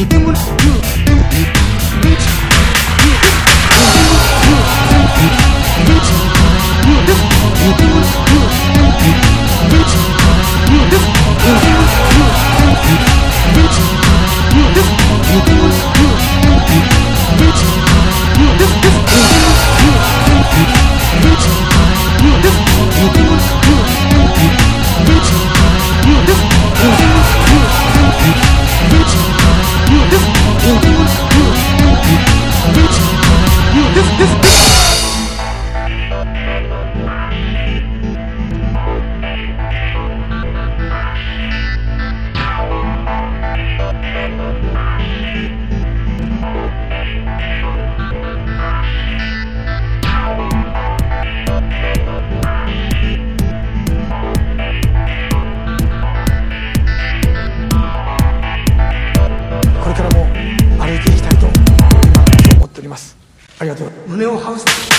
You. ありがとう。胸をハウス「